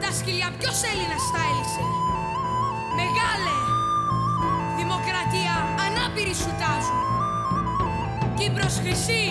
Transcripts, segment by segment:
Τα σκυλιά, ποιος Έλληνας τα έλυσε; Μεγάλε, δημοκρατία, ανάπηροι σου τάζουν. Κύπρος χρυσή,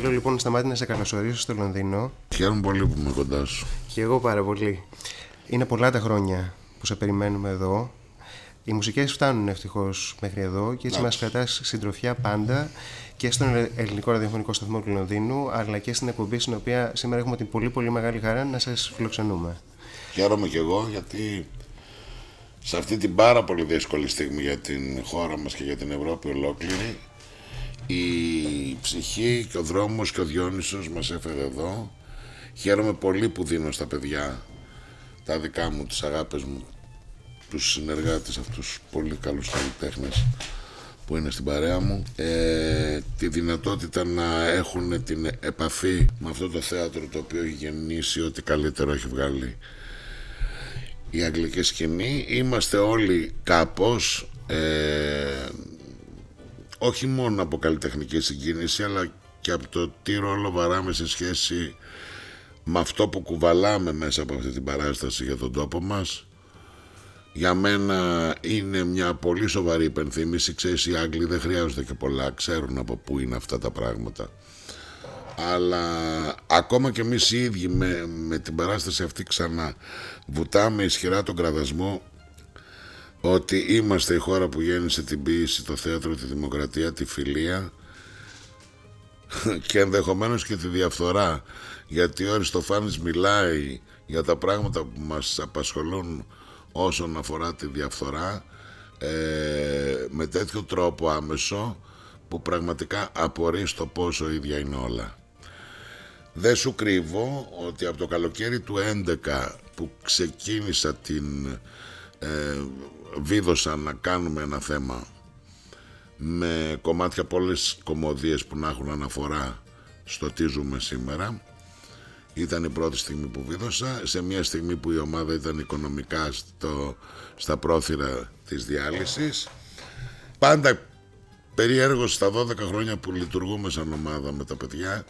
Θέλω λοιπόν σταμάτη να σε καλωσορίσω στο Λονδίνο. Χαίρομαι πολύ που είμαι κοντά σου. Και εγώ πάρα πολύ. Είναι πολλά τα χρόνια που σε περιμένουμε εδώ. Οι μουσικές φτάνουν ευτυχώς μέχρι εδώ και έτσι μας κρατάς συντροφιά πάντα και στον ελληνικό ραδιοφωνικό σταθμό του Λονδίνου, αλλά και στην εκπομπή στην οποία σήμερα έχουμε την πολύ πολύ μεγάλη χαρά να σας φιλοξενούμε. Χαίρομαι κι εγώ γιατί σε αυτή την πάρα πολύ δύσκολη στιγμή για την χώρα μας και για την Ευρώπη ολόκληρη η ψυχή και ο δρόμος και ο Διόνυσος μας έφερε εδώ. Χαίρομαι πολύ που δίνω στα παιδιά τα δικά μου, τις αγάπες μου, τους συνεργάτες αυτούς πολύ καλούς καλλιτέχνες που είναι στην παρέα μου ε, τη δυνατότητα να έχουν την επαφή με αυτό το θέατρο το οποίο έχει γεννήσει ό,τι καλύτερο έχει βγάλει η αγγλική σκηνή είμαστε όλοι κάπως ε, όχι μόνο από καλλιτεχνική συγκίνηση αλλά και από το τι ρόλο βαράμε σε σχέση με αυτό που κουβαλάμε μέσα από αυτή την παράσταση για τον τόπο μας. Για μένα είναι μια πολύ σοβαρή υπενθύμηση. Ξέρεις οι Άγγλοι δεν χρειάζονται και πολλά. Ξέρουν από πού είναι αυτά τα πράγματα. Αλλά ακόμα και εμείς οι ίδιοι με, με την παράσταση αυτή ξανά βουτάμε ισχυρά τον κραδασμό ότι είμαστε η χώρα που γέννησε την ποίηση, το θέατρο, τη δημοκρατία, τη φιλία και ενδεχομένως και τη διαφθορά γιατί ο Αριστοφάνης μιλάει για τα πράγματα που μας απασχολούν όσον αφορά τη διαφθορά ε, με τέτοιο τρόπο άμεσο που πραγματικά απορεί στο πόσο ίδια είναι όλα. Δεν σου κρύβω ότι από το καλοκαίρι του 11 που ξεκίνησα την ε, βίδωσα να κάνουμε ένα θέμα με κομμάτια από όλες κομμωδίες που να έχουν αναφορά στο τι ζούμε σήμερα. Ήταν η πρώτη στιγμή που βίδωσα, σε μια στιγμή που η ομάδα ήταν οικονομικά στο, στα πρόθυρα της διάλυσης. Πάντα περίεργος στα 12 χρόνια που λειτουργούμε σαν ομάδα με τα παιδιά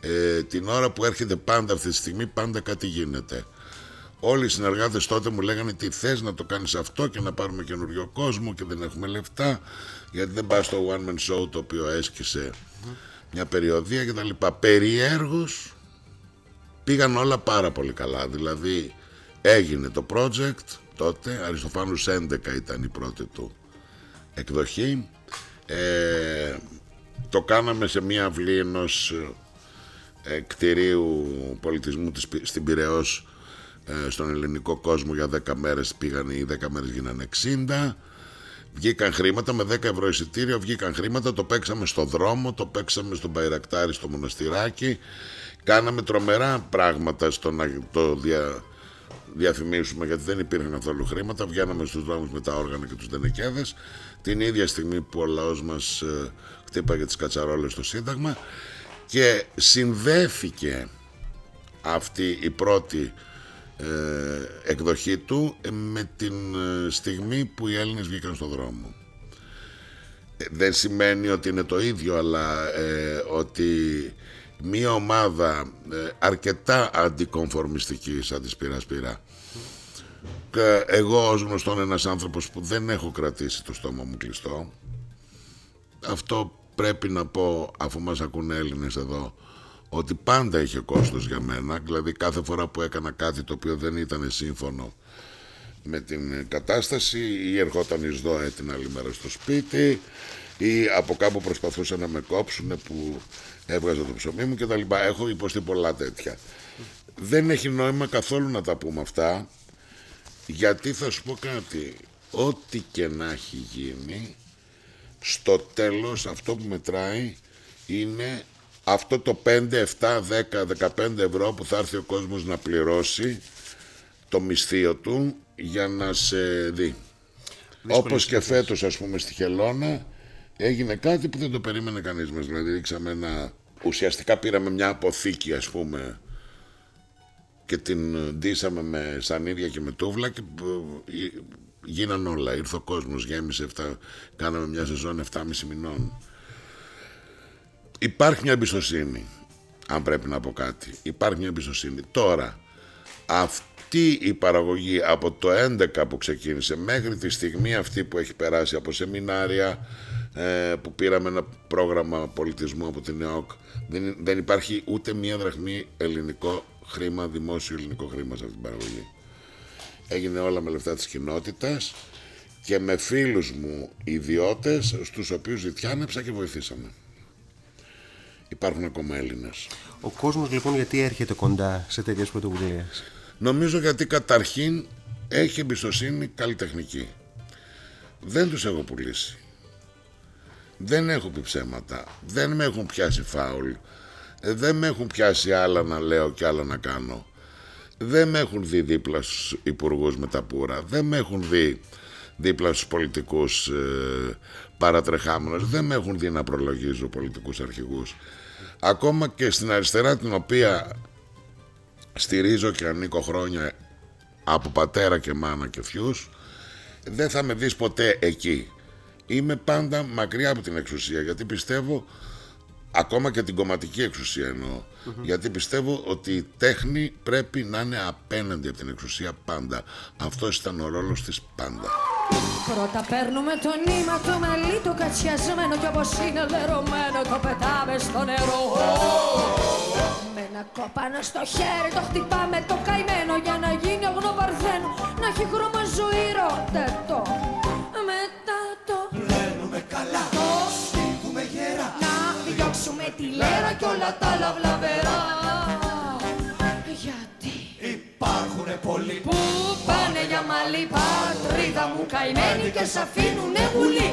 ε, την ώρα που έρχεται πάντα αυτή τη στιγμή πάντα κάτι γίνεται. Όλοι οι συνεργάτες τότε μου λέγανε τι θες να το κάνεις αυτό και να πάρουμε καινούριο κόσμο και δεν έχουμε λεφτά γιατί δεν πάει στο one man show το οποίο έσκησε μια περιοδία και τα λοιπά. Περιέργως πήγαν όλα πάρα πολύ καλά. Δηλαδή έγινε το project τότε, Αριστοφάνους 11 ήταν η πρώτη του εκδοχή. Ε, το κάναμε σε μια αυλή ενός ε, κτηρίου πολιτισμού της, στην Πυραιός ε, στον ελληνικό κόσμο για 10 μέρες πήγαν οι 10 μέρες γίνανε 60 βγήκαν χρήματα με 10 ευρώ εισιτήριο βγήκαν χρήματα το παίξαμε στο δρόμο το παίξαμε στον Παϊρακτάρι στο μοναστηράκι. Κάναμε τρομερά πράγματα στο να το δια, διαφημίσουμε γιατί δεν υπήρχαν καθόλου χρήματα. Βγαίναμε στους δρόμους με τα όργανα και τους δενεκέδες. Την ίδια στιγμή που ο λαός μας ε, χτύπαγε τις κατσαρόλες στο Σύνταγμα. Και συνδέθηκε αυτή η πρώτη ε, εκδοχή του με την ε, στιγμή που οι Έλληνες βγήκαν στον δρόμο. Ε, δεν σημαίνει ότι είναι το ίδιο, αλλά ότι μία ομάδα αρκετά αντικομφορμιστική σαν της Σπύρα Σπύρα και εγώ ως γνωστόν ένας άνθρωπος που δεν έχω κρατήσει το στόμα μου κλειστό αυτό πρέπει να πω αφού μας ακούνε Έλληνες εδώ ότι πάντα είχε κόστος για μένα δηλαδή κάθε φορά που έκανα κάτι το οποίο δεν ήταν σύμφωνο με την κατάσταση ή ερχόταν εις ΔΟΕ την άλλη μέρα στο σπίτι ή από κάπου προσπαθούσαν να με κόψουν που έβγαζα το ψωμί μου κτλ. Έχω υποστεί πολλά τέτοια. Δεν έχει νόημα καθόλου να τα πούμε αυτά γιατί θα σου πω κάτι ό,τι και να έχει γίνει στο τέλος αυτό που μετράει είναι αυτό το 5, 7, 10, 15 ευρώ που θα έρθει ο κόσμος να πληρώσει το μισθείο του για να σε δει. Όπως και φέτος ας πούμε στη Χελώνα έγινε κάτι που δεν το περίμενε κανείς μας. Δηλαδή ρίξαμε ένα... Ουσιαστικά πήραμε μια αποθήκη ας πούμε και την ντύσαμε με σανίδια και με τούβλα και ε, γίναν όλα. Ήρθε ο κόσμος, γέμισε, 7, κάναμε μια σεζόν 7,5 μηνών. Υπάρχει μια εμπιστοσύνη, αν πρέπει να πω κάτι. Υπάρχει μια εμπιστοσύνη. Τώρα, αυτή η παραγωγή από το 11 που ξεκίνησε μέχρι τη στιγμή αυτή που έχει περάσει από σεμινάρια, ε, που πήραμε ένα πρόγραμμα πολιτισμού από την ΕΟΚ, δεν, δεν υπάρχει ούτε μία δραχμή ελληνικό χρήμα, δημόσιο ελληνικό χρήμα σε αυτή την παραγωγή. Έγινε όλα με λεφτά της κοινότητας και με φίλους μου ιδιώτες στους οποίους ζητιάνεψα και βοηθήσαμε. Υπάρχουν ακόμα Έλληνες. Ο κόσμος λοιπόν γιατί έρχεται κοντά σε τέτοιες πρωτοβουλίες; Νομίζω γιατί καταρχήν έχει εμπιστοσύνη καλλιτεχνική. Δεν τους έχω πουλήσει. Δεν έχω πει ψέματα. Δεν με έχουν πιάσει φάουλ. Δεν με έχουν πιάσει άλλα να λέω και άλλα να κάνω δεν με έχουν δει δίπλα στους υπουργούς με τα πουρα, δεν με έχουν δει δίπλα στους πολιτικούς ε, παρατρεχάμενους, δεν με έχουν δει να προλογίζω πολιτικούς αρχηγούς. Ακόμα και στην αριστερά την οποία στηρίζω και ανήκω χρόνια από πατέρα και μάνα και φιούς, δεν θα με δεις ποτέ εκεί. Είμαι πάντα μακριά από την εξουσία γιατί πιστεύω ακόμα και την κομματική εξουσία εννοώ. Γιατί πιστεύω ότι η τέχνη πρέπει να είναι απέναντι από την εξουσία πάντα. Αυτό ήταν ο ρόλος της πάντα. Πρώτα παίρνουμε το νήμα το μελί το κατσιασμένο και όπως είναι λερωμένο το πετάμε στο νερό Με ένα κόπανο στο χέρι το χτυπάμε το καημένο για να γίνει αγνοπαρθένο να έχει χρώμα ζωή ροτέτο Μετά το πλένουμε καλά με τη λέρα κι όλα τα άλλα βλαβερά. Γιατί; Υπάρχουνε πολλοί. Που πάνε για μαλλί πατρίδα μου καημένοι και σ' αφήνουνε βουλή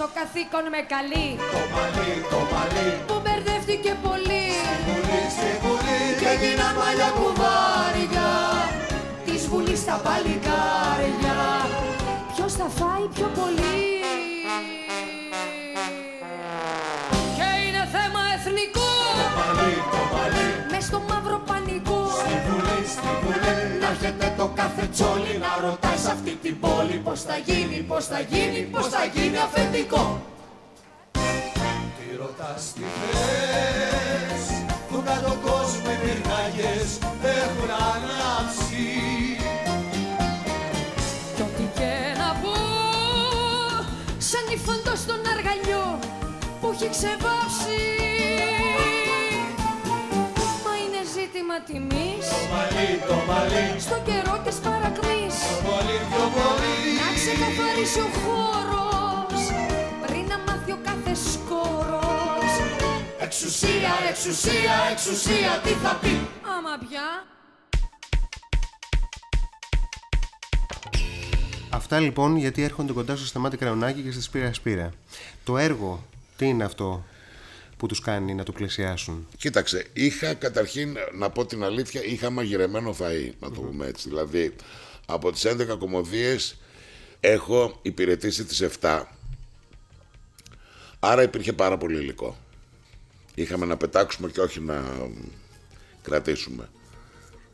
το καθήκον με καλή Το μαλλί, το μαλλί. Που μπερδεύτηκε πολύ. Στη βουλή, στη βουλή Και έγιναν μαλλιά κουβάρια Της βουλής στα παλικάρια. Ποιος θα φάει πιο πολύ; Βουλή, στη βουλή Να έρχεται το κάθε τσόλι να ρωτάει σε αυτή την πόλη Πώς θα γίνει, πώς θα γίνει, πώς θα γίνει αφεντικό. Τι ρωτάς τι θες, που κάτω κόσμο οι πυρκαγιές έχουν ανάψει. Κι ό,τι και να πω Σαν υφαντός στον αργαλιό που έχει ξεβάψει ζήτημα τιμής. Το μαλλί, το μαλλί, Στο καιρό της παρακμής πολύ πιο πολύ. Να ξεκαθαρίσει ο χώρος. Πριν να μάθει ο κάθε σκόρος. Εξουσία, εξουσία, εξουσία, τι θα πει; Άμα πια. Αυτά λοιπόν γιατί έρχονται κοντά στο Σταμάτη Κραουνάκη και στη Σπύρα Σπύρα. Το έργο, τι είναι αυτό; Που τους κάνει να το πλαισιάσουν. Κοίταξε, είχα καταρχήν, να πω την αλήθεια, είχα μαγειρεμένο φαΐ, να το πούμε έτσι. Δηλαδή, από τις 11 κομμωδίες έχω υπηρετήσει τις 7. Άρα υπήρχε πάρα πολύ υλικό. Είχαμε να πετάξουμε και όχι να κρατήσουμε.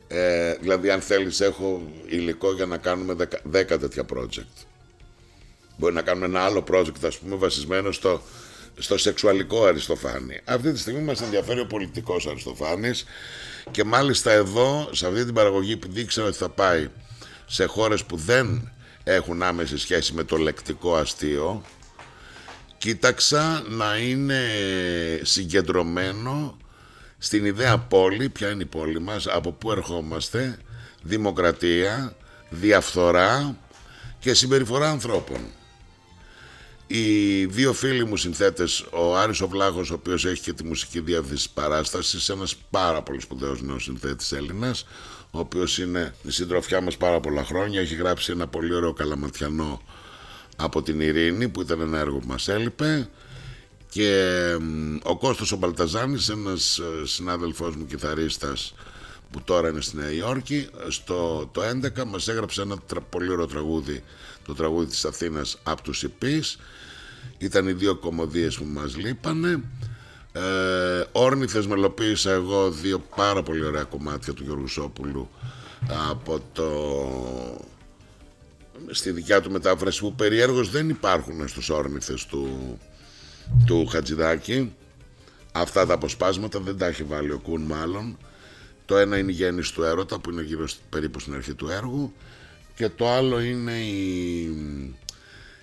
Ε, δηλαδή, αν θέλεις, έχω υλικό για να κάνουμε 10, 10 τέτοια project. Μπορεί να κάνουμε ένα άλλο project, ας πούμε, βασισμένο στο, στο σεξουαλικό Αριστοφάνη. Αυτή τη στιγμή μας ενδιαφέρει ο πολιτικός Αριστοφάνης και μάλιστα εδώ, σε αυτή την παραγωγή που δείξαμε ότι θα πάει σε χώρες που δεν έχουν άμεση σχέση με το λεκτικό αστείο, κοίταξα να είναι συγκεντρωμένο στην ιδέα πόλη, ποια είναι η πόλη μας, από πού ερχόμαστε, δημοκρατία, διαφθορά και συμπεριφορά ανθρώπων. Οι δύο φίλοι μου συνθέτες, ο Άρης ο Βλάχος, ο οποίος έχει και τη μουσική διεύθυνση της παράστασης, ένας πάρα πολύ σπουδαίος νέος συνθέτης Έλληνας, ο οποίος είναι η συντροφιά μας πάρα πολλά χρόνια, έχει γράψει ένα πολύ ωραίο καλαματιανό από την Ειρήνη, που ήταν ένα έργο που μας έλειπε, και μ, ο Κώστος ο Μπαλταζάνης, ένας ε, συνάδελφός μου κιθαρίστας που τώρα είναι στη Νέα Υόρκη, στο το 11 μας έγραψε ένα τρα- πολύ ωραίο τραγούδι, το τραγούδι της Αθήνας από τους Ιππείς. Ήταν οι δύο κομμωδίες που μας λείπανε. Ε, όρνηθες μελοποίησα εγώ δύο πάρα πολύ ωραία κομμάτια του Γιώργου Σόπουλου από το στη δικιά του μετάφραση που περιέργως δεν υπάρχουν στους όρνηθες του, του Χατζηδάκη. Αυτά τα αποσπάσματα δεν τα έχει βάλει ο Κούν μάλλον. Το ένα είναι η γέννηση του έρωτα που είναι γύρω στη- περίπου στην αρχή του έργου. Και το άλλο είναι η...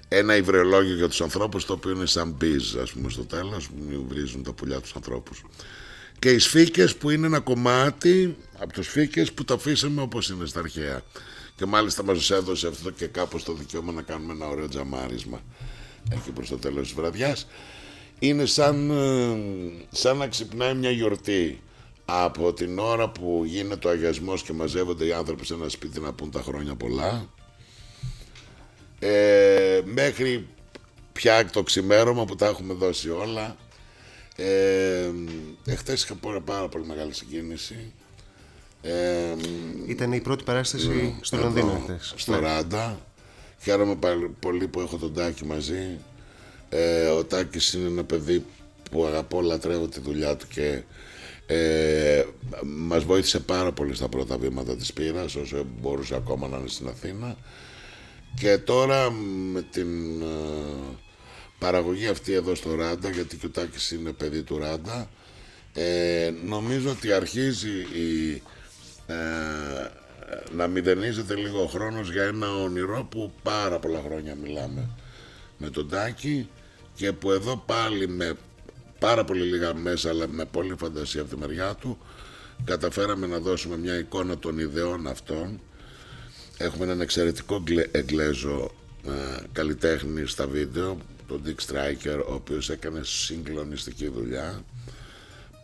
ένα υβρεολόγιο για τους ανθρώπους το οποίο είναι σαν μπιζ ας πούμε στο τέλος που βρίζουν τα πουλιά τους ανθρώπους. Και οι σφίκες που είναι ένα κομμάτι από τους σφίκες που το αφήσαμε όπως είναι στα αρχαία. Και μάλιστα μας έδωσε αυτό και κάπως το δικαίωμα να κάνουμε ένα ωραίο τζαμάρισμα εκεί προς το τέλος της βραδιάς. Είναι σαν, ε, σαν να ξυπνάει μια γιορτή. Από την ώρα που γίνεται ο αγιασμός και μαζεύονται οι άνθρωποι σε ένα σπίτι να πούν τα χρόνια πολλά ε, μέχρι πια το ξημέρωμα που τα έχουμε δώσει όλα ε, εχθές είχα πάρα, πάρα πολύ μεγάλη συγκίνηση ε, Ήταν η πρώτη παράσταση στο εδώ, Λονδίνο χτες. Στο Ναι. Ράντα. Χαίρομαι πάλι- πολύ που έχω τον Τάκη μαζί. Ε, ο Τάκης είναι ένα παιδί που αγαπώ, λατρεύω τη δουλειά του και ε, μας βοήθησε πάρα πολύ στα πρώτα βήματα της πείρας όσο μπορούσε ακόμα να είναι στην Αθήνα και τώρα με την ε, παραγωγή αυτή εδώ στο Ράντα γιατί και ο Τάκης είναι παιδί του Ράντα ε, νομίζω ότι αρχίζει η, ε, να μηδενίζεται λίγο ο χρόνος για ένα όνειρο που πάρα πολλά χρόνια μιλάμε με τον Τάκη και που εδώ πάλι με πάρα πολύ λίγα μέσα αλλά με πολύ φαντασία από τη μεριά του καταφέραμε να δώσουμε μια εικόνα των ιδεών αυτών έχουμε έναν εξαιρετικό Γκλε- Εγγλέζο ε, καλλιτέχνη στα βίντεο τον Dick Striker ο οποίος έκανε συγκλονιστική δουλειά.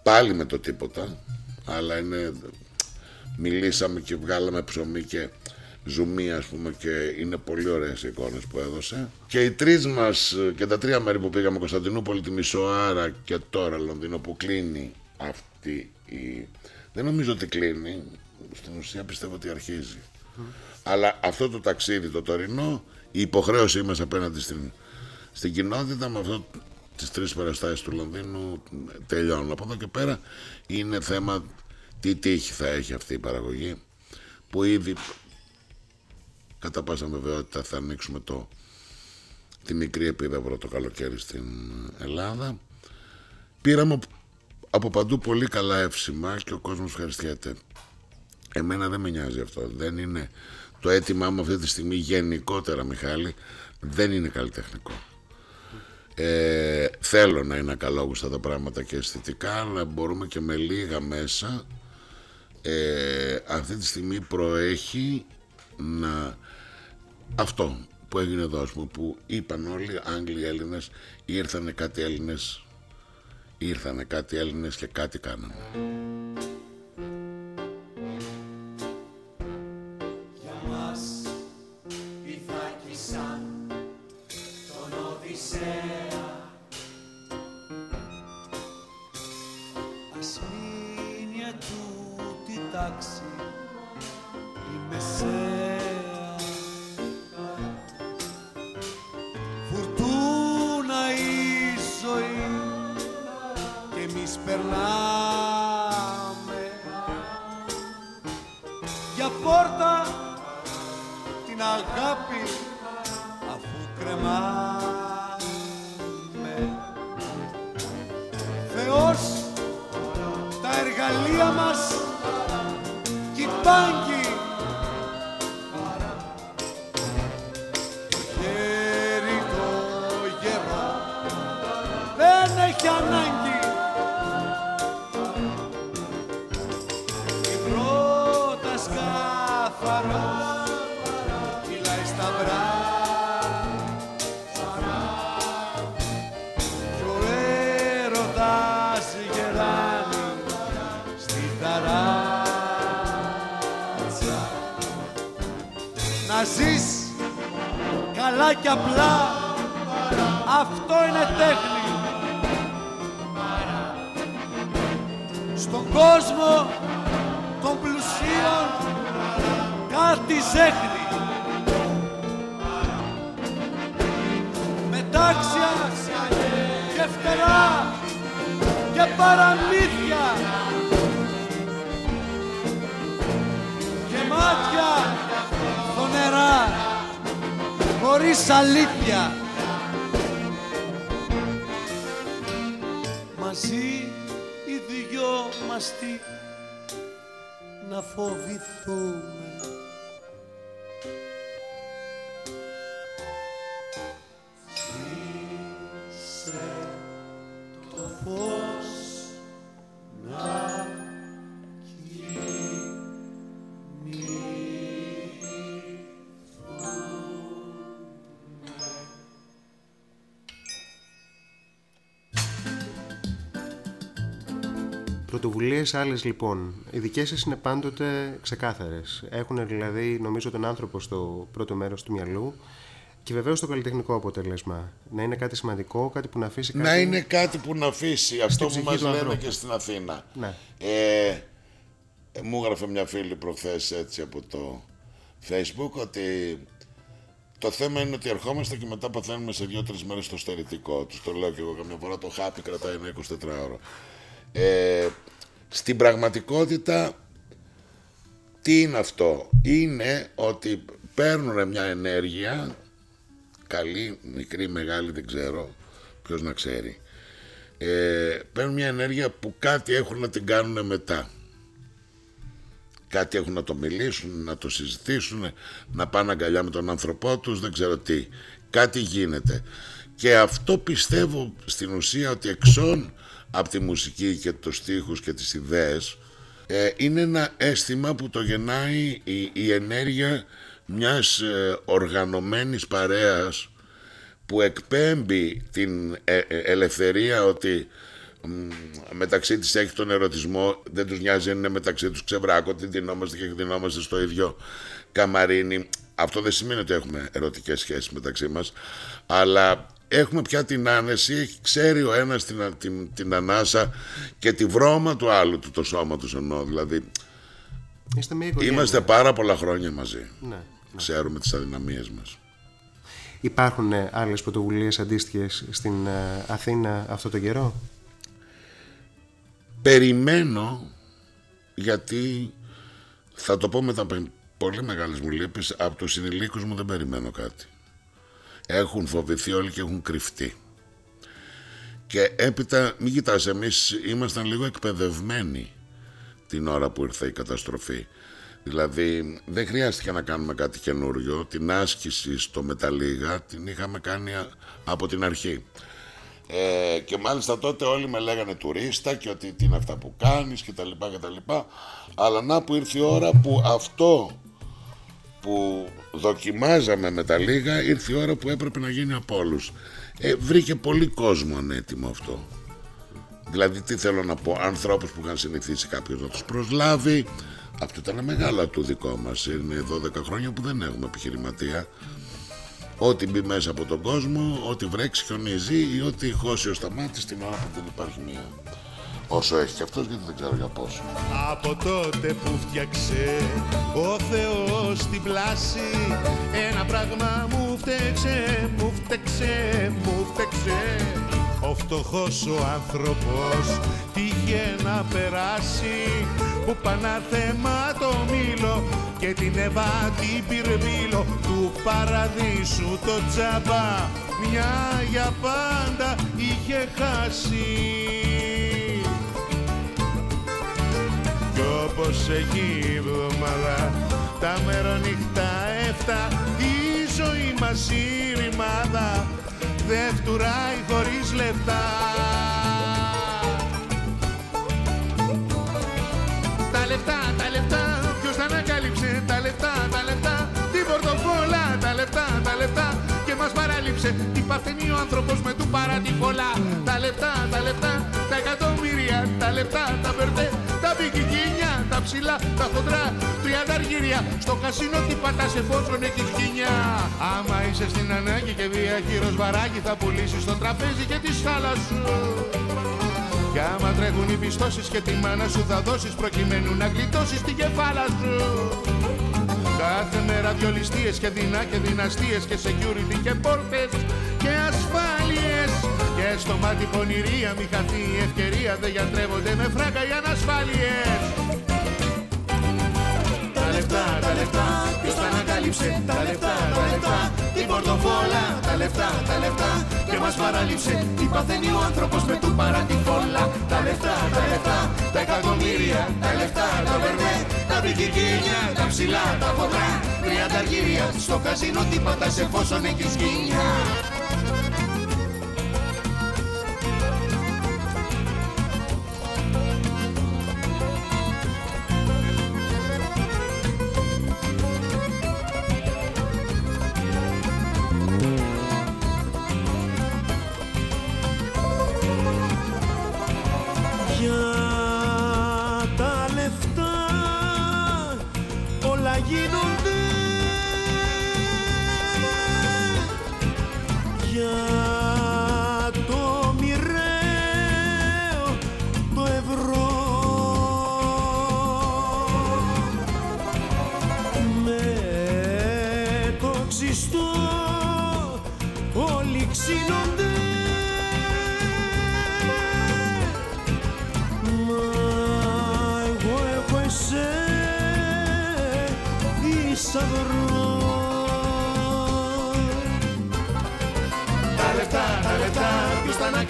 Πάλι με το τίποτα αλλά είναι μιλήσαμε και βγάλαμε ψωμί και ζουμί ας πούμε και είναι πολύ ωραίες οι εικόνες που έδωσε. Και οι τρεις μας ε, και τα τρία μέρη που πήγαμε Κωνσταντινούπολη, τη Μισοάρα και τώρα Λονδίνο που κλείνει αυτή η... δεν νομίζω ότι κλείνει. Στην ουσία πιστεύω ότι αρχίζει αλλά αυτό το ταξίδι το τωρινό η υποχρέωσή μας απέναντι στην, στην κοινότητα με αυτό τις τρεις παραστάσεις του Λονδίνου τελειώνουν από εδώ και πέρα είναι θέμα τι τύχη θα έχει αυτή η παραγωγή που ήδη κατά πάσα βεβαιότητα θα ανοίξουμε το, τη μικρή επίδαυρο το καλοκαίρι στην Ελλάδα. Πήραμε από παντού πολύ καλά εύσημα και ο κόσμος ευχαριστιέται. Εμένα δεν με νοιάζει αυτό. Δεν είναι το αίτημά μου αυτή τη στιγμή γενικότερα, Μιχάλη, δεν είναι καλλιτεχνικό. Ε, θέλω να είναι ακαλόγουστα τα πράγματα και αισθητικά, αλλά μπορούμε και με λίγα μέσα. Ε, αυτή τη στιγμή προέχει να... Αυτό που έγινε εδώ, ας πούμε, που είπαν όλοι Άγγλοι Έλληνες, ήρθανε κάτι Έλληνες, ήρθανε κάτι Έλληνες και κάτι κάνανε. και. Η πρώτα σκάφαρα κυλάει στα μπράτσαρα κι ο έρωτας γελάνει ταράτσα. Να ζεις καλά και απλά, αυτό είναι τέχνη. κόσμο των πλουσίων κάτι ζέχνει. Μετάξια και φτερά και παραμύθια και μάτια φωνερά χωρίς αλήθεια. φοβηθούμε Πρωτοβουλίες άλλες λοιπόν, οι δικές σας είναι πάντοτε ξεκάθαρες. Έχουν δηλαδή νομίζω τον άνθρωπο στο πρώτο μέρος του μυαλού και βεβαίως το καλλιτεχνικό αποτέλεσμα. Να είναι κάτι σημαντικό, κάτι που να αφήσει κάτι... Να είναι κάτι που να αφήσει, αυτό που μας λένε και στην Αθήνα. Ναι. Ε, μου έγραφε μια φίλη προχθές έτσι από το facebook ότι το θέμα είναι ότι ερχόμαστε και μετά παθαίνουμε σε δύο-τρεις μέρες το στερητικό. Τους το λέω και εγώ καμιά φορά το χάπι κρατάει ένα 24 ώρα. Ε, στην πραγματικότητα τι είναι αυτό; Είναι ότι παίρνουν μια ενέργεια καλή, μικρή, μεγάλη, δεν ξέρω, ποιος να ξέρει. Ε, παίρνουν μια ενέργεια που κάτι έχουν να την κάνουν μετά. Κάτι έχουν να το μιλήσουν, να το συζητήσουν, να πάνε αγκαλιά με τον άνθρωπό τους, δεν ξέρω τι. Κάτι γίνεται. Και αυτό πιστεύω στην ουσία ότι εξών από τη μουσική και τους στίχους και τις ιδέες ε, είναι ένα αίσθημα που το γεννάει η, ενέργεια μιας ε, οργανωμένης παρέας που εκπέμπει την ε, ελευθερία ότι μεταξύ της έχει τον ερωτισμό δεν τους νοιάζει είναι μεταξύ τους ξεβράκο τι δινόμαστε και δινόμαστε στο ίδιο καμαρίνι. Αυτό δεν σημαίνει ότι έχουμε ερωτικές σχέσεις μεταξύ μας αλλά έχουμε πια την άνεση, ξέρει ο ένας την, την, την ανάσα και τη βρώμα του άλλου του το σώμα του εννοώ. Δηλαδή, είμαστε πάρα πολλά χρόνια μαζί. Ναι, ναι. Ξέρουμε τις αδυναμίες μας. Υπάρχουν ε, άλλες πρωτοβουλίες αντίστοιχες στην ε, Αθήνα αυτό το καιρό; Περιμένω γιατί θα το πω με τα πολύ μεγάλες μου λύπες, από τους συνηλίκους μου δεν περιμένω κάτι. Έχουν φοβηθεί όλοι και έχουν κρυφτεί. Και έπειτα, μην κοιτάς, εμείς ήμασταν λίγο εκπαιδευμένοι την ώρα που ήρθε η καταστροφή. Δηλαδή δεν χρειάστηκε να κάνουμε κάτι καινούριο. Την άσκηση στο μεταλίγα την είχαμε κάνει από την αρχή. Ε, και μάλιστα τότε όλοι με λέγανε τουρίστα και ότι τι είναι αυτά που κάνεις και τα λοιπά και τα λοιπά. Αλλά να που ήρθε η ώρα που αυτό που δοκιμάζαμε με τα λίγα ήρθε η ώρα που έπρεπε να γίνει από όλους. Ε, βρήκε πολύ κόσμο ανέτοιμο αυτό. Δηλαδή τι θέλω να πω, ανθρώπους που είχαν συνηθίσει κάποιος να τους προσλάβει, αυτό ήταν μεγάλο του δικό μας, είναι 12 χρόνια που δεν έχουμε επιχειρηματία. Ό,τι μπει μέσα από τον κόσμο, ό,τι βρέξει χιονίζει ή ό,τι χώσει ο σταμάτης την ώρα που δεν υπάρχει μία. Όσο έχει και αυτός γιατί δεν ξέρω για πόσο. Από τότε που φτιάξε ο Θεός την πλάση Ένα πράγμα μου φταίξε, μου φταίξε, μου φταίξε. Ο φτωχός ο άνθρωπος τύχε να περάσει Που πανάθεμα το μήλο και την Εύα την πυρμήλο Του παραδείσου το τσάμπα μια για πάντα είχε χάσει όπως έχει η εβδομάδα τα μερονύχτα έφτα η ζωή μας η ρημάδα δεν φτουράει χωρίς λεφτά. Τα λεφτά, τα λεφτά, ποιος τα ανακάλυψε; Τα λεφτά, τα λεφτά και μας παράλειψε τι παθαίνει ο άνθρωπος με του παρατηφόλα τα λεφτά, τα λεφτά, τα εκατομμύρια τα λεφτά, τα μπερδέ τα μπικικίνια, τα ψηλά, τα χοντρά, τριάντα αργύρια. Στο κασίνο τι πατάς εφόσον έχεις γκίνια. Άμα είσαι στην ανάγκη και διαχείρος βαράκι θα πουλήσεις στο τραπέζι και τη σκάλα σου. Κι άμα τρέχουν οι πιστώσεις και τη μάνα σου θα δώσεις προκειμένου να γλιτώσεις την κεφάλα σου. Κάθε μέρα δυο ληστείες και δεινά και δυναστείες και security και πόρτες και ασφάλειες. Και στο μάτι πονηρία μη χαθεί η ευκαιρία δεν γιατρεύονται με φράγκα οι ανασφάλειες. Τα λεφτά, τα λεφτά, ποιος τα ανακάλυψε; Τα λεφτά, τα λεφτά, την πορτοφόλα; Τα λεφτά, τα λεφτά και μας παραλείψε Τι παθαίνει ο άνθρωπος με του παρατηφόλα; Τα λεφτά, τα λεφτά, τα εκατομμύρια Τα λεφτά, τα βερνέ, τα μπικικίνια Τα ψηλά, τα φωτρά, τριάντα αργύρια Στο καζίνο τι πατάς εφόσον έχεις γκίνια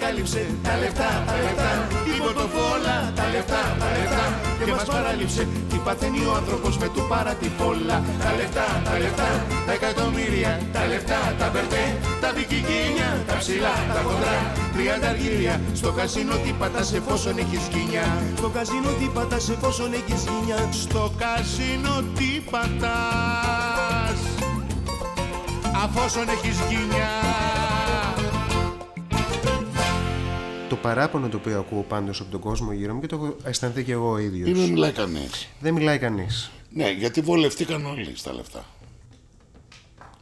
ανακάλυψε Τα λεφτά, τα λεφτά, την πορτοφόλα Τα λεφτά, τα λεφτά, και μας παράλειψε Τι παθαίνει ο άνθρωπος με του παρατηφόλα Τα λεφτά, τα λεφτά, τα εκατομμύρια Τα λεφτά, τα μπερδέ, τα δικικίνια Τα ψηλά, τα χοντρά, τριάντα αργύρια Στο καζίνο τι πατάς εφόσον έχεις γκίνια Στο καζίνο τι πατάς εφόσον έχεις γκίνια Στο καζίνο τι πατάς Αφόσον έχεις γκίνια παράπονο το οποίο ακούω πάντως από τον κόσμο γύρω μου και το έχω αισθανθεί και εγώ ο ίδιος. Ή δεν μιλάει κανείς. Δεν μιλάει κανείς. Ναι, γιατί βολευτήκαν όλοι στα λεφτά.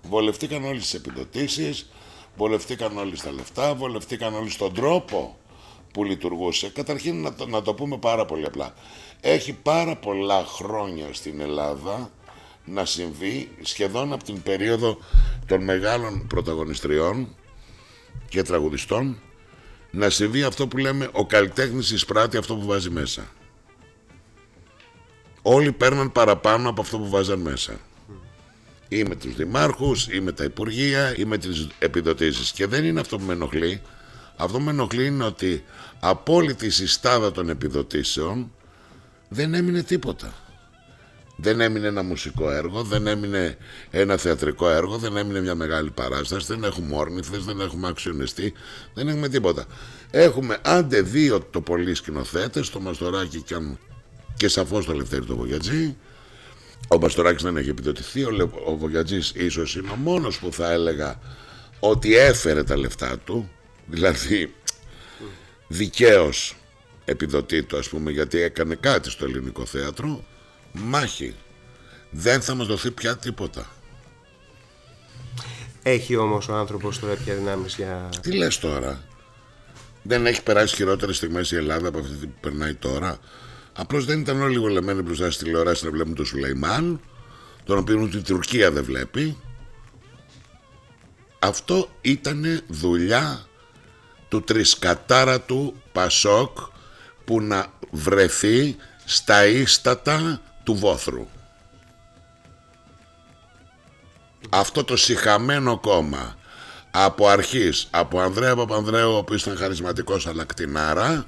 Βολευτήκαν όλοι στις επιδοτήσεις, βολευτήκαν όλοι στα λεφτά, βολευτήκαν όλοι στον τρόπο που λειτουργούσε. Καταρχήν να το, να το πούμε πάρα πολύ απλά. Έχει πάρα πολλά χρόνια στην Ελλάδα να συμβεί σχεδόν από την περίοδο των μεγάλων πρωταγωνιστριών και τραγουδιστών να συμβεί αυτό που λέμε ο καλλιτέχνης εισπράττει αυτό που βάζει μέσα. όλοι παίρναν παραπάνω από αυτό που βάζαν μέσα. Ή με τους δημάρχους, ή με τα υπουργεία, ή με τις επιδοτήσεις. Και δεν είναι αυτό που με ενοχλεί. Αυτό που με ενοχλεί είναι ότι από όλη τη συστάδα των επιδοτήσεων δεν έμεινε τίποτα. Δεν έμεινε ένα μουσικό έργο, δεν έμεινε ένα θεατρικό έργο, δεν έμεινε μια μεγάλη παράσταση, δεν έχουμε όρνηθες, δεν έχουμε αξιονιστή, δεν έχουμε τίποτα. Έχουμε άντε δύο το πολύ σκηνοθέτες, το Μαστοράκι και, και σαφώς το Λευτέρη το Βογιατζή. Ο Μαστοράκης δεν έχει επιδοτηθεί, ο, Λε, ο Βογιατζής ίσως είναι ο μόνος που θα έλεγα ότι έφερε τα λεφτά του, δηλαδή δικαίως επιδοτεί το ας πούμε γιατί έκανε κάτι στο ελληνικό θέατρο μάχη. Δεν θα μας δοθεί πια τίποτα. Έχει όμως ο άνθρωπος τώρα πια δυνάμεις για... Τι λες τώρα; Δεν έχει περάσει χειρότερες στιγμές η Ελλάδα από αυτή που περνάει τώρα; Απλώς δεν ήταν όλοι βολεμένοι μπροστά στη τηλεόραση να βλέπουν τον Σουλεϊμάν, τον οποίο ούτε η Τουρκία δεν βλέπει. Αυτό ήταν δουλειά του τρισκατάρα του Πασόκ που να βρεθεί στα ίστατα του Βόθρου. Αυτό το συχαμένο κόμμα από αρχής, από Ανδρέα Παπανδρέου ο οποίος ήταν χαρισματικός αλλά κτηνάρα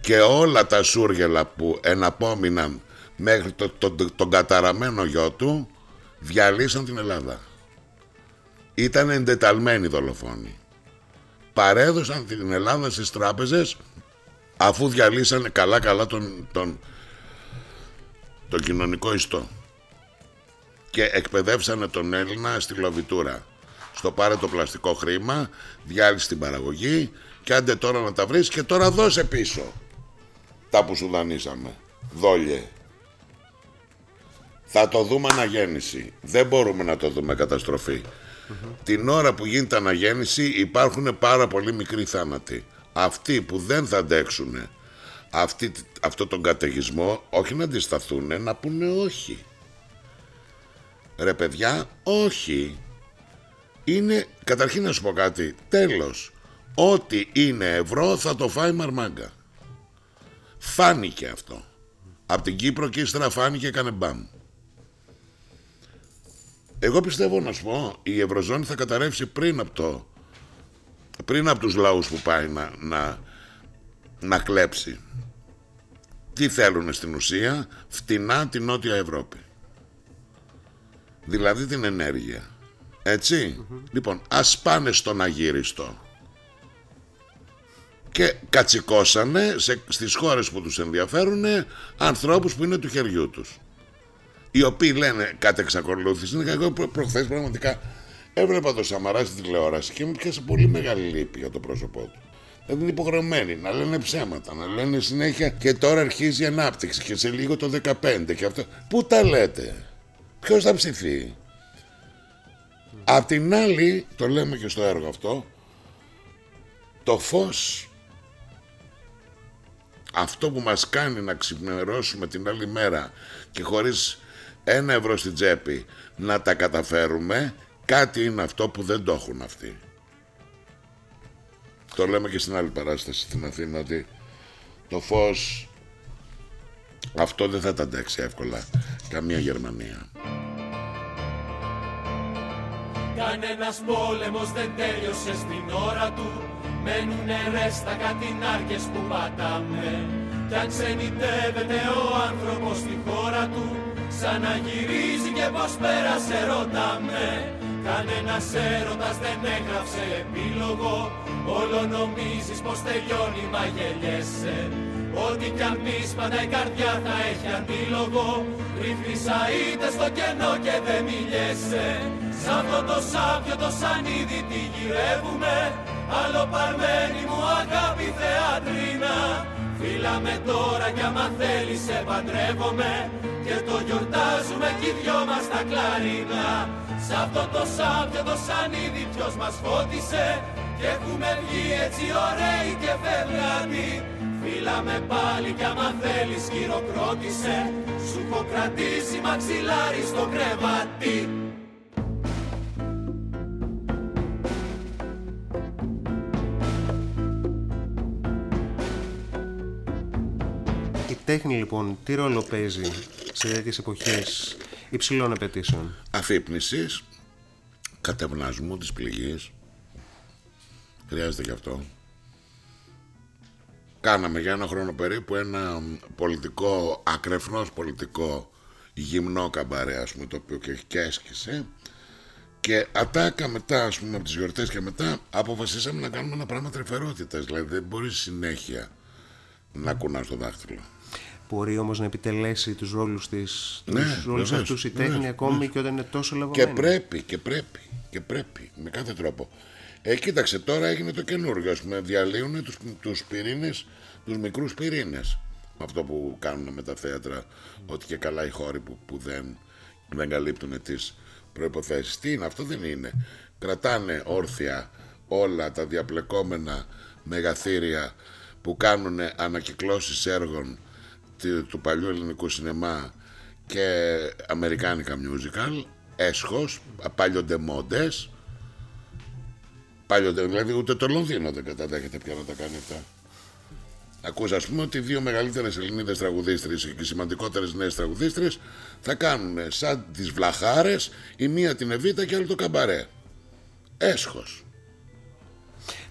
και όλα τα σούργελα που εναπόμειναν μέχρι το, το, τον καταραμένο γιο του διαλύσαν την Ελλάδα. Ήταν εντεταλμένοι δολοφόνοι. Παρέδωσαν την Ελλάδα στις τράπεζες αφού διαλύσανε καλά καλά τον, τον, τον κοινωνικό ιστό και εκπαιδεύσανε τον Έλληνα στη λοβιτούρα. Στο πάρε το πλαστικό χρήμα, διάλυσε την παραγωγή και άντε τώρα να τα βρεις και τώρα δώσε πίσω τα που σου δανείσαμε. Δόλιε. Θα το δούμε αναγέννηση. Δεν μπορούμε να το δούμε Την ώρα που γίνεται αναγέννηση υπάρχουν πάρα πολύ μικροί θάνατοι αυτοί που δεν θα αντέξουν αυτή, αυτό τον καταιγισμό όχι να αντισταθούν να πούνε όχι. Ρε παιδιά όχι. Είναι καταρχήν να σου πω κάτι. Τέλος ό,τι είναι ευρώ θα το φάει μαρμάγκα. Φάνηκε αυτό. Από την Κύπρο και ύστερα φάνηκε έκανε μπαμ. Εγώ πιστεύω να σου πω η Ευρωζώνη θα καταρρεύσει πριν από το πριν από τους λαούς που πάει να, να, να κλέψει. Τι θέλουν στην ουσία, φτηνά την Νότια Ευρώπη. Δηλαδή την ενέργεια. Λοιπόν, ας πάνε στον αγύριστο. Και κατσικώσανε σε, στις χώρες που τους ενδιαφέρουν ανθρώπους που είναι του χεριού τους. Οι οποίοι λένε κάτι εξακολούθησης. Είναι εγώ προχθές πραγματικά Έβλεπα το Σαμαρά στην τηλεόραση και μου πιάσε πολύ μεγάλη λύπη για το πρόσωπό του. Δηλαδή είναι υποχρεωμένοι να λένε ψέματα, να λένε συνέχεια και τώρα αρχίζει η ανάπτυξη και σε λίγο το 15 και αυτό. Πού τα λέτε, ποιος θα ψηθεί; Απ' την άλλη, το λέμε και στο έργο αυτό, το φως αυτό που μας κάνει να ξυπνερώσουμε την άλλη μέρα και χωρίς ένα ευρώ στην τσέπη να τα καταφέρουμε Κάτι είναι αυτό που δεν το έχουν αυτοί. Το λέμε και στην άλλη παράσταση στην Αθήνα ότι το φως αυτό δεν θα τα αντέξει εύκολα καμία Γερμανία. Κανένας πόλεμος δεν τέλειωσε στην ώρα του. Μένουνε ρέστα κατηνάρκες που πατάμε. Κι αν ξενιτεύεται ο άνθρωπος στη χώρα του Σαν να γυρίζει και πως πέρασε ρωτάμε Κανένας έρωτας δεν έγραψε επίλογο. Όλο νομίζεις πως τελειώνει μα γελιέσαι. Ό,τι κι αν πεις πάντα η καρδιά θα έχει αντίλογο. Ρίχνεις είτε στο κενό και δεν μιλιέσαι. Σ' αυτό το σάπιο το σανίδι τι γυρεύουμε. Άλλο παρμένη μου αγάπη θεατρίνα Φίλα με τώρα κι άμα θέλεις σε παντρεύομαι Και το γιορτάζουμε κι οι δυο μας τα κλαρίνα Σ' αυτό το σάπιο το σανίδι ποιος μας φώτισε Και έχουμε βγει έτσι ωραίοι και φευγάτοι Φίλα με πάλι κι άμα θέλεις χειροκρότησε Σου έχω κρατήσει μαξιλάρι στο κρεβάτι τέχνη λοιπόν τι ρόλο παίζει σε τέτοιες εποχές υψηλών απαιτήσεων; Αφύπνισης, κατευνασμού της πληγής. Χρειάζεται και αυτό. Κάναμε για ένα χρόνο περίπου ένα πολιτικό, ακρεφνός πολιτικό γυμνό καμπαρέ, ας πούμε, το οποίο και, και έσκησε. Και ατάκα μετά, ας πούμε, από τις γιορτές και μετά, αποφασίσαμε να κάνουμε ένα πράγμα τρεφερότητας. Δηλαδή δεν μπορείς συνέχεια να κουνάς το δάχτυλο. Μπορεί όμως να επιτελέσει τους ρόλους της, Ναι, τους ρόλους βεβαίως, αυτούς η τέχνη βεβαίως, ακόμη και όταν είναι τόσο Και λαβωμένη. πρέπει, και πρέπει, και πρέπει, με κάθε τρόπο. Ε, κοίταξε, τώρα έγινε το καινούργιο, ας πούμε, διαλύουν τους, τους πυρήνες, τους μικρούς πυρήνες. Αυτό που κάνουν με τα θέατρα, ότι και καλά οι χώροι που, που δεν, δεν καλύπτουν τις προϋποθέσεις. Τι είναι, αυτό δεν είναι. Κρατάνε όρθια όλα τα διαπλεκόμενα μεγαθύρια που κάνουν ανακυκλώσεις έργων τη- του παλιού ελληνικού σινεμά και αμερικάνικα musical, έσχος, παλιόντε μόντες, παλιόντε, δηλαδή ούτε το Λονδίνο δεν καταδέχεται πια να τα κάνει αυτά. Ακούς ας πούμε ότι οι δύο μεγαλύτερες Ελληνίδες τραγουδίστρες και οι σημαντικότερες νέες τραγουδίστρες θα κάνουν σαν τις βλαχάρες η μία την Εβίτα και άλλη το καμπαρέ. Έσχος.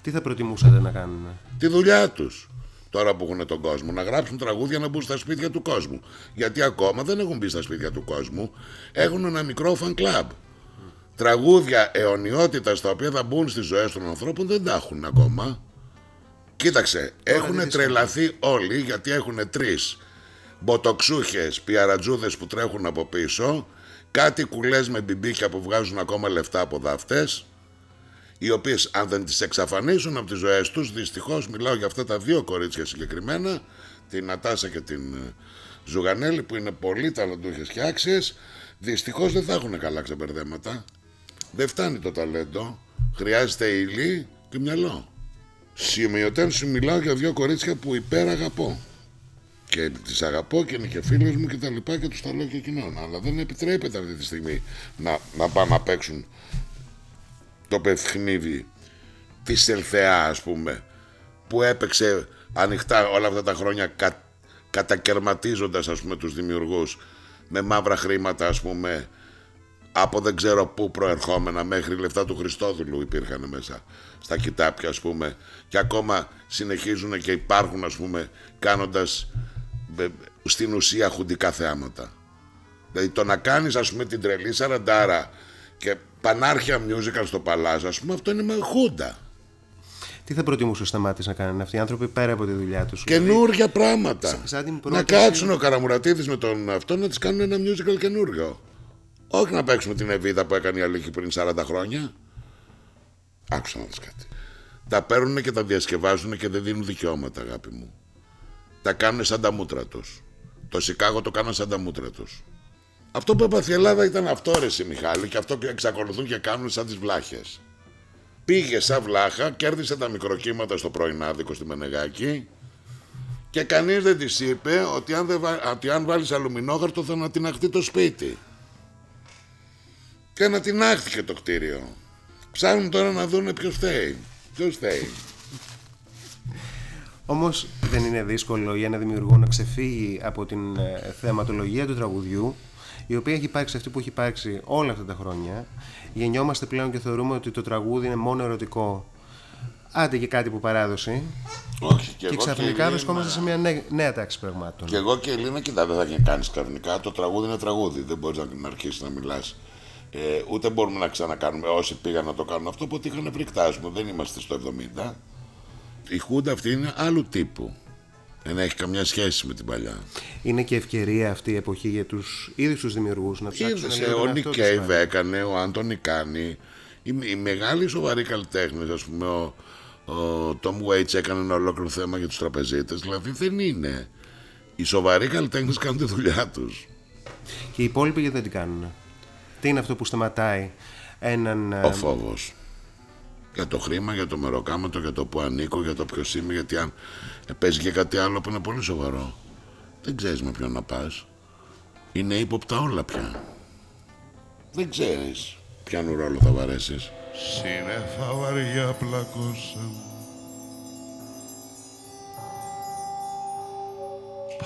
Τι θα προτιμούσατε να κάνουν. τη δουλειά τους. Τώρα που έχουν τον κόσμο, να γράψουν τραγούδια να μπουν στα σπίτια του κόσμου. Γιατί ακόμα δεν έχουν μπει στα σπίτια του κόσμου, έχουν ένα μικρό fan club. Τραγούδια αιωνιότητας τα οποία θα μπουν στις ζωές των ανθρώπων δεν τα έχουν ακόμα. Κοίταξε, έχουν δύσκολο. τρελαθεί όλοι γιατί έχουν τρεις μποτοξούχες πιαρατζούδες που τρέχουν από πίσω, κάτι κουλές με μπιμπίκια που βγάζουν ακόμα λεφτά από δάφτες οι οποίες αν δεν τις εξαφανίσουν από τις ζωές τους, δυστυχώς μιλάω για αυτά τα δύο κορίτσια συγκεκριμένα, την Νατάσα και την ε, Ζουγανέλη που είναι πολύ ταλαντούχες και άξιες, δυστυχώς δεν θα έχουν καλά ξεμπερδέματα. Δεν φτάνει το ταλέντο, χρειάζεται ύλη και μυαλό. Σημειωτέν σου μιλάω για δύο κορίτσια που υπέρ αγαπώ. Και τις αγαπώ και είναι και φίλες μου και τα λοιπά και τους τα λέω και εκείνων. Αλλά δεν επιτρέπεται αυτή τη στιγμή να, να πάνε να παίξουν το παιχνίδι της Ελθεά ας πούμε που έπαιξε ανοιχτά όλα αυτά τα χρόνια κα, κατακαιρματίζοντας ας πούμε τους δημιουργούς με μαύρα χρήματα ας πούμε από δεν ξέρω πού προερχόμενα μέχρι λεφτά του Χριστόδουλου υπήρχαν μέσα στα κοιτάπια ας πούμε. Και ακόμα συνεχίζουν και υπάρχουν ας πούμε κάνοντας ε, στην ουσία χουντικά θεάματα δηλαδή το να κάνεις ας πούμε την τρελή σαραντάρα και πανάρχια musical στο παλάζ ας πούμε αυτό είναι με χούντα. Τι θα προτιμούσε ο Σταμάτης να κάνουν αυτοί οι άνθρωποι πέρα από τη δουλειά τους. καινούργια πράγματα. Σαν την να πρόταση- κάτσουν ο Καραμουρατίδης με τον αυτό να τις κάνουν ένα musical καινούργιο. Όχι να παίξουμε την Εβίδα που έκανε η Αλίκη πριν 40 χρόνια. Άκουσα να δεις κάτι. Τα παίρνουν και τα διασκευάζουν και δεν δίνουν δικαιώματα αγάπη μου. Τα κάνουν σαν τα μούτρα τους. Το Σικάγο το κάνουν σαν τα μούτρα τους αυτό που έπαθε η Ελλάδα ήταν αυτό ρε εσύ, Μιχάλη και αυτό και εξακολουθούν και κάνουν σαν τις βλάχες πήγε σαν βλάχα κέρδισε τα μικροκύματα στο πρωινάδικο στη Μενεγάκη και κανείς δεν της είπε ότι αν, δεν, βα- ότι αν βάλεις αλουμινόχαρτο θα ανατιναχτεί το σπίτι. Και ανατινάχθηκε το κτίριο. Ψάχνουν τώρα να δούνε ποιος φταίει. Ποιος φταίει. Όμως δεν είναι δύσκολο για ένα δημιουργό να ξεφύγει από την ε, θεματολογία του τραγουδιού η οποία έχει υπάρξει αυτή που έχει υπάρξει όλα αυτά τα χρόνια. Γεννιόμαστε πλέον και θεωρούμε ότι το τραγούδι είναι μόνο ερωτικό. Άντε και κάτι που παράδοση. Όχι, και, Και εγώ ξαφνικά η Ελίνα- βρισκόμαστε σε μια νέα, νέα τάξη πραγμάτων. Και εγώ και η Ελίνα, κοιτά, δεν θα κάνει ξαφνικά. Το τραγούδι είναι τραγούδι. Δεν μπορείς να, να αρχίσεις να μιλάς. Ε, ούτε μπορούμε να ξανακάνουμε όσοι πήγαν να το κάνουν αυτό, που είχαν φρικτάσμο. Δεν είμαστε στο 70. Η Χούντα αυτή είναι άλλου τύπου. Δεν έχει καμιά σχέση με την παλιά. Είναι και ευκαιρία αυτή η εποχή για τους ίδιους τους δημιουργούς να ψάξουν Είδες, λίγο ο τον Νικ εαυτό τους Κέιβ πάλι. έκανε, ο Άντωνι κάνει. Οι, οι μεγάλοι σοβαροί καλλιτέχνες, ας πούμε, ο, ο Τόμ Βέιτ έκανε ένα ολόκληρο θέμα για τους τραπεζίτες. Δηλαδή δεν είναι. Οι σοβαροί καλλιτέχνες κάνουν τη δουλειά τους. Και οι υπόλοιποι γιατί δεν την κάνουν. Τι είναι αυτό που σταματάει έναν... ε, Ο φόβος. Για το χρήμα, για το μεροκάματο, για το που ανήκω, για το ποιος είμαι. Γιατί αν παίζει και κάτι άλλο που είναι πολύ σοβαρό, δεν ξέρεις με ποιον να πας. Είναι ύποπτα όλα πια. Δεν ξέρεις ποιανού ρόλο θα βαρέσεις. Σύννεφα βαριά πλακώσαν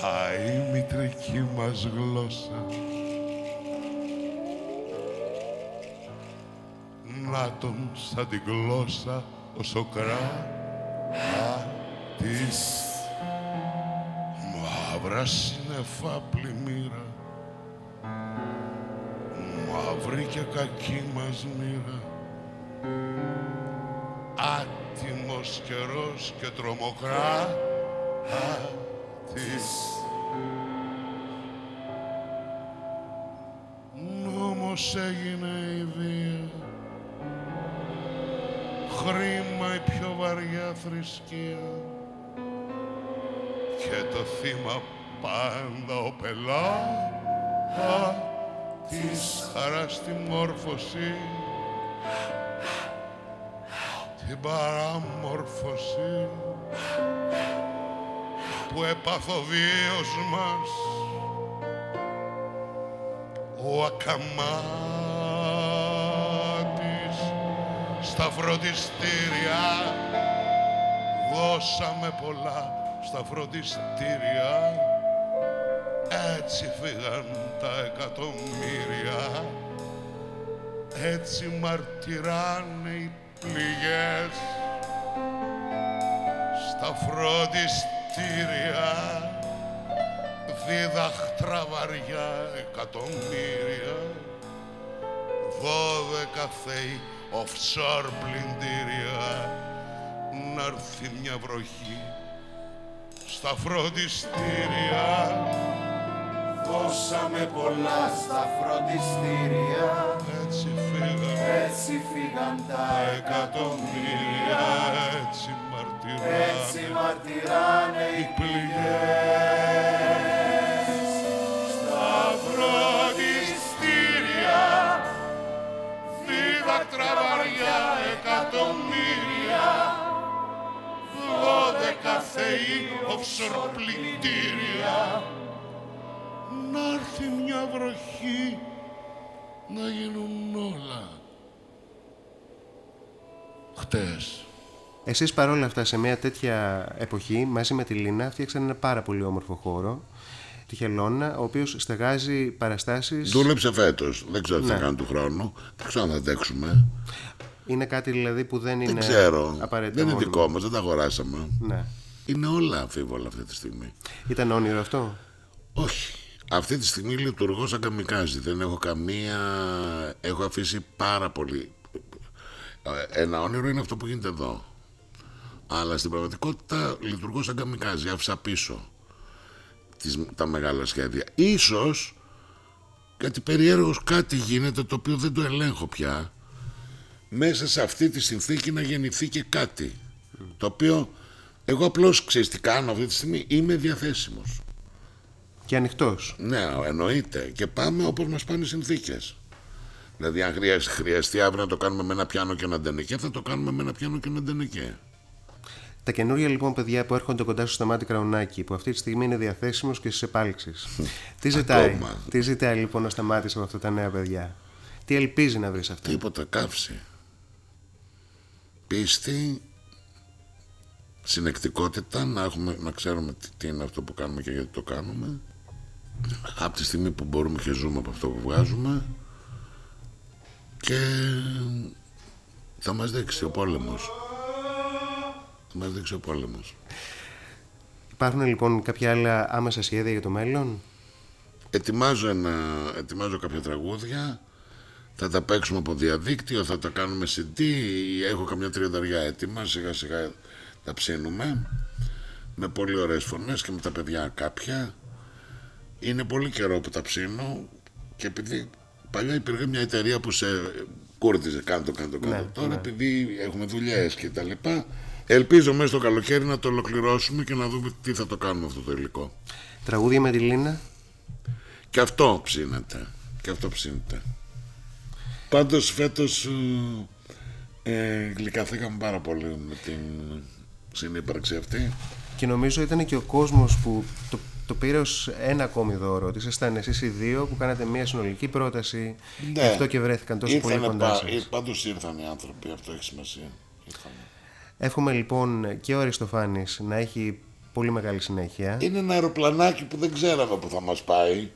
πάει η μητρική μας γλώσσα να τον σαν την γλώσσα ο Σοκράτης. Μαύρα συννεφά πλημμύρα μαύρη και κακή μας μοίρα. Άτιμος καιρός και τρομοκράτης. Νόμος έγινε χρήμα η πιο βαριά θρησκεία. Και το θύμα πάντα ο πελάτης χαράς στη μόρφωση. Την παραμόρφωση που έπαθ ο βίος μας ο ακαμάτης στα φροντιστήρια δώσαμε πολλά στα φροντιστήρια έτσι φύγαν τα εκατομμύρια. Έτσι μαρτυράνε οι πληγές. Στα φροντιστήρια δίδαχτρα βαριά εκατομμύρια. Δώδεκα θέοι offshore πλυντήρια να έρθει μια βροχή στα φροντιστήρια. Δώσαμε πολλά στα φροντιστήρια. Έτσι φύγαν Έτσι φύγαν τα εκατομμύρια. Εκατομμύρια έτσι μαρτυράνε. Έτσι μαρτυράνε οι πληγές δίδακτρα βαριά εκατομμύρια. Δώδεκα θεοί οψορπλητήρια να έρθει μια βροχή να γίνουν όλα. Χτες. Εσείς παρόλα αυτά σε μια τέτοια εποχή μαζί με τη Λίνα φτιάξαν ένα πάρα πολύ όμορφο χώρο τη Χελώνα, ο οποίος στεγάζει παραστάσεις Δούλεψε φέτος. Δεν ξέρω τι θα Ναι. κάνει του χρόνου. Δεν ξέρω αν θα αντέξουμε. είναι κάτι δηλαδή που δεν είναι Δεν ξέρω. απαραίτητα Δεν είναι μόνιμο. δικό μας, δεν τα αγοράσαμε. Ναι. Είναι όλα αμφίβολα αυτή τη στιγμή. Ήταν όνειρο αυτό; Όχι. Αυτή τη στιγμή λειτουργώ σαν καμικάζι. Δεν έχω καμία. Έχω αφήσει πάρα πολύ. Ε, Ένα όνειρο είναι αυτό που γίνεται εδώ. Αλλά στην πραγματικότητα λειτουργώ σαν καμικάζι. Άφησα πίσω τις, τα μεγάλα σχέδια. Ίσως γιατί περιέργως κάτι γίνεται το οποίο δεν το ελέγχω πια. Μέσα σε αυτή τη συνθήκη να γεννηθεί και κάτι. Το οποίο εγώ απλώς ξέρεις τι κάνω αυτή τη στιγμή. Είμαι διαθέσιμος. Και ανοιχτός. Ναι, εννοείται. Και πάμε όπως μας πάνε οι συνθήκες. Δηλαδή, αν χρειαστεί, χρειαστεί αύριο να το κάνουμε με ένα πιάνο και ένα ντενεκέ, θα το κάνουμε με ένα πιάνο και ένα ντενεκέ. Τα καινούργια λοιπόν παιδιά που έρχονται κοντά στο Σταμάτη Κραουνάκη, που αυτή τη στιγμή είναι διαθέσιμος και στις επάλξεις. τι ζητάει, Ακόμα. τι ζητάει λοιπόν ο Σταμάτης από αυτά τα νέα παιδιά; Τι ελπίζει να βρει σε αυτά; Τίποτα, καύση. Πίστη, συνεκτικότητα, να, έχουμε, να ξέρουμε τι, τι είναι αυτό που κάνουμε και γιατί το κάνουμε. Από τη στιγμή που μπορούμε και ζούμε από αυτό που βγάζουμε. Και θα μας δείξει ο πόλεμος. Θα μας δείξει ο πόλεμος. Υπάρχουν λοιπόν κάποια άλλα άμεσα σχέδια για το μέλλον; Ετοιμάζω, ένα, ετοιμάζω κάποια τραγούδια. Θα τα παίξουμε από διαδίκτυο, θα τα κάνουμε CD. Έχω καμιά τριανταριά έτοιμα. Σιγά σιγά τα ψήνουμε. Με πολύ ωραίες φωνές και με τα παιδιά κάποια. Είναι πολύ καιρό που τα ψήνω και επειδή παλιά υπήρχε μια εταιρεία που σε κούρτιζε κάτω κάτω κάτω. Ναι, Τώρα ναι. επειδή έχουμε δουλειές και τα λοιπά ελπίζω μέσα στο καλοκαίρι να το ολοκληρώσουμε και να δούμε τι θα το κάνουμε αυτό το υλικό. Τραγούδια με τη Λίνα. Και αυτό ψήνεται. Και αυτό ψήνεται. Πάντως φέτος ε, ε, γλυκαθήκαμε πάρα πολύ με την συνύπαρξη αυτή. Και νομίζω ήταν και ο κόσμος που το, το πήρε ως ένα ακόμη δώρο. Ότι ήσασταν εσείς οι δύο που κάνατε μια συνολική πρόταση. Γι' αυτό και βρέθηκαν τόσο πολύ Ήρθανε κοντά πα- σας. ε, Πάντως ήρθαν οι άνθρωποι, αυτό έχει σημασία. Ήρθανε. Εύχομαι λοιπόν και ο Αριστοφάνης να έχει πολύ μεγάλη συνέχεια. Είναι ένα αεροπλανάκι που δεν ξέραμε που θα μας πάει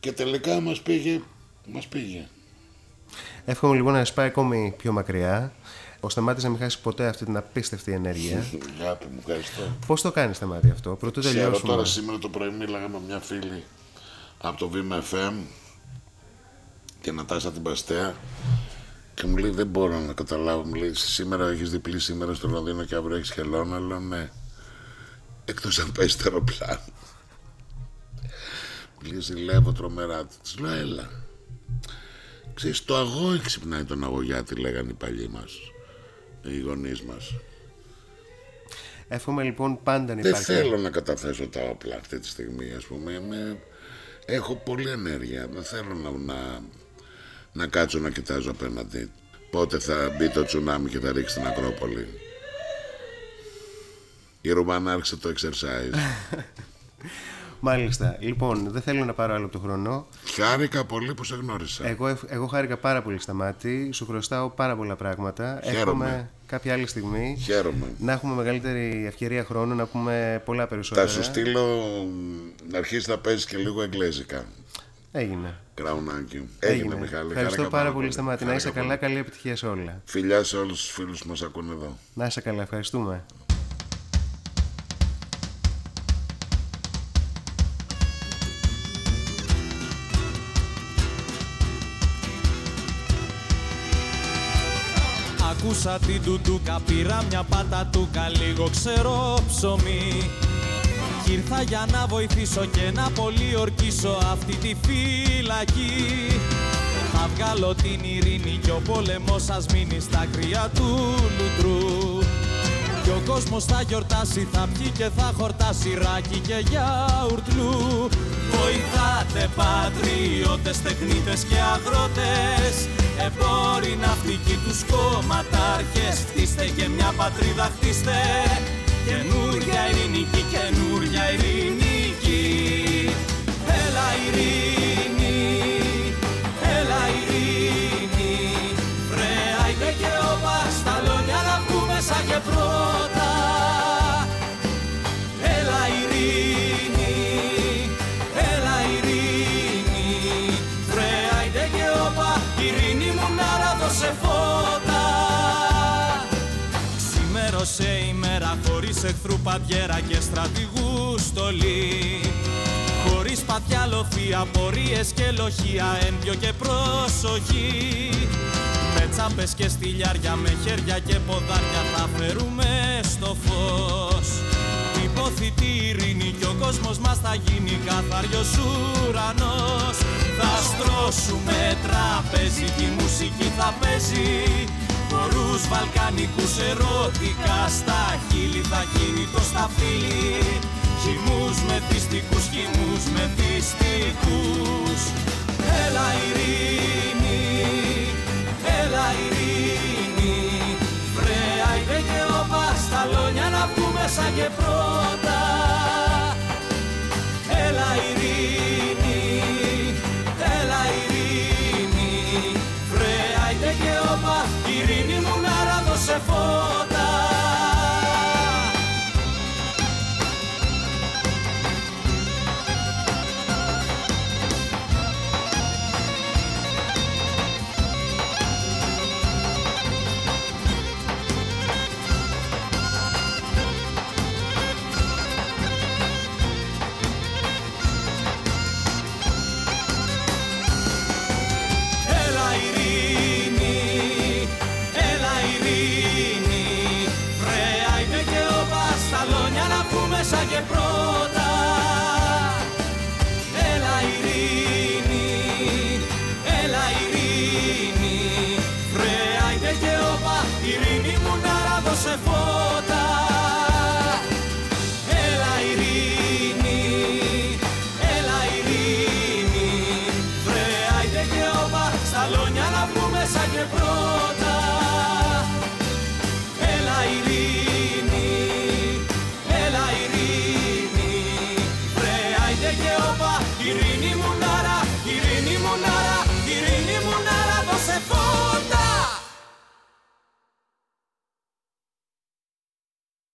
και τελικά μας πήγε, μας πήγε. Εύχομαι λοιπόν να σπάει ακόμη πιο μακριά. Ο Σταμάτης να μην χάσει ποτέ αυτή την απίστευτη ενέργεια. Αγάπη μου, ευχαριστώ. Πώς το κάνει, Σταμάτη, αυτό, πρωτού Ξέρω τελειώσουμε. τώρα σήμερα το πρωί μίλαγα με μια φίλη από το Βήμα FM και Νατάσα την Παστέα και μου λέει δεν μπορώ να καταλάβω. Μου λέει σήμερα έχεις διπλή σήμερα στο Λονδίνο και αύριο έχεις χελώνα. Λέω ναι. Εκτός αν πέσει το αεροπλάνο. Μου λέει ζηλεύω τρομερά. Της λέω έλα. Ξέρεις το αγώ ξυπνάει τον αγωγιάτη λέγανε οι παλιοί μας. Οι γονείς μας. Εύχομαι λοιπόν πάντα να Δεν υπάρχει. θέλω να καταθέσω τα όπλα αυτή τη στιγμή, ας πούμε. Είμαι- Έχω πολλή ενέργεια. Δεν θέλω να, να, να κάτσω να κοιτάζω απέναντι. Πότε θα μπει το τσουνάμι και θα ρίξει την Ακρόπολη. Η Ρουμάνα άρχισε το exercise. Μάλιστα. Λοιπόν, δεν θέλω να πάρω άλλο από το χρόνο. Χάρηκα πολύ που σε γνώρισα. Εγώ, ευ- εγώ χάρηκα πάρα πολύ στα μάτι. Σου χρωστάω πάρα πολλά πράγματα. Χαίρομαι. Εύχομαι κάποια άλλη στιγμή Χαίρομαι. να έχουμε μεγαλύτερη ευκαιρία χρόνου να πούμε πολλά περισσότερα. Θα σου στείλω να αρχίσεις να παίζεις και λίγο εγγλέζικα. Έγινε. Κραουνάκι. Έγινε, Μιχάλη. Ευχαριστώ χάρηκα πάρα πολύ, Σταμάτη. Να είσαι Χάρηκα καλά, πολύ. καλή επιτυχία σε όλα. Φιλιά σε όλους τους φίλους που μας ακούνε εδώ. Να είσαι καλά, ευχαριστούμε. Άκουσα την τουντούκα, πήρα μια πατατούκα, λίγο ξερό ψωμί Κι ήρθα για να βοηθήσω και να πολύ ορκίσω αυτή τη φυλακή. Θα βγάλω την ειρήνη κι ο πόλεμος σας μείνει στα κρύα του λουτρού. Κι ο κόσμος θα γιορτάσει, θα πιει και θα χορτάσει ράκι και γιαουρτλού. Βοηθάτε πατριώτες, τεχνίτες και αγρότες. Εμπόροι, ναυτικοί, τους κομματάρχες Χτίστε και μια πατρίδα χτίστε Καινούρια ειρηνική, καινούρια ειρηνική. Έλα ειρήνη, εχθρού παντιέρα και στρατηγούς στολή Χωρίς παθιά λοφία, πορείες και λοχεία, έμπιο και προσοχή. Με τσάπες και στυλιάρια, με χέρια και ποδάρια θα φέρουμε στο φως. Υπόθητη ειρήνη και ο κόσμος μας θα γίνει καθαριος ουρανός. Θα στρώσουμε τραπέζι, τη μουσική θα παίζει Χορούς βαλκανικούς ερωτικά. Στα χείλη θα γίνει το σταφύλι. Χυμούς μεθυστικούς, χυμούς μεθυστικούς Έλα ειρήνη, έλα ειρήνη. Βρε άιντε και ο Πασταλόνια να βγούμε σαν και πρώτα for